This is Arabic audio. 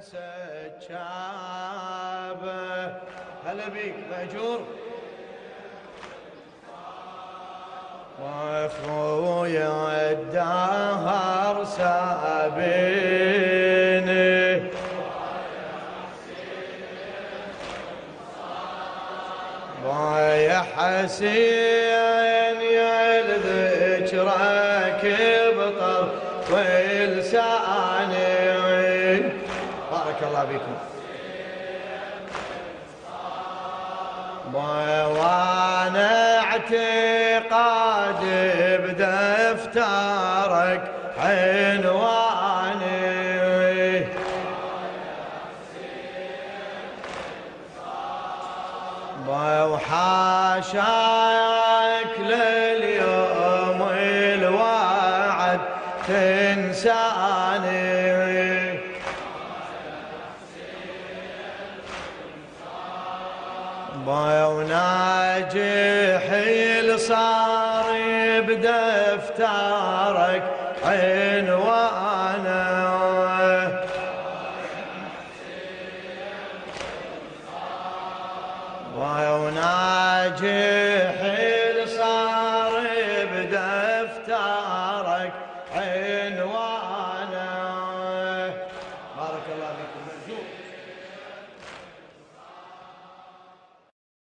سجابه هلا بيك مأجور. وأخويا الدهر سابيني. يا حسين يا ذكرك بطر ولساني بارك الله بكم وأنا اعتقاد بدفترك عنواني. وحاشاك لليوم الوعد تنساني. وناجح صار بدفترك عنوانه وناجح صار بدفترك عنوانه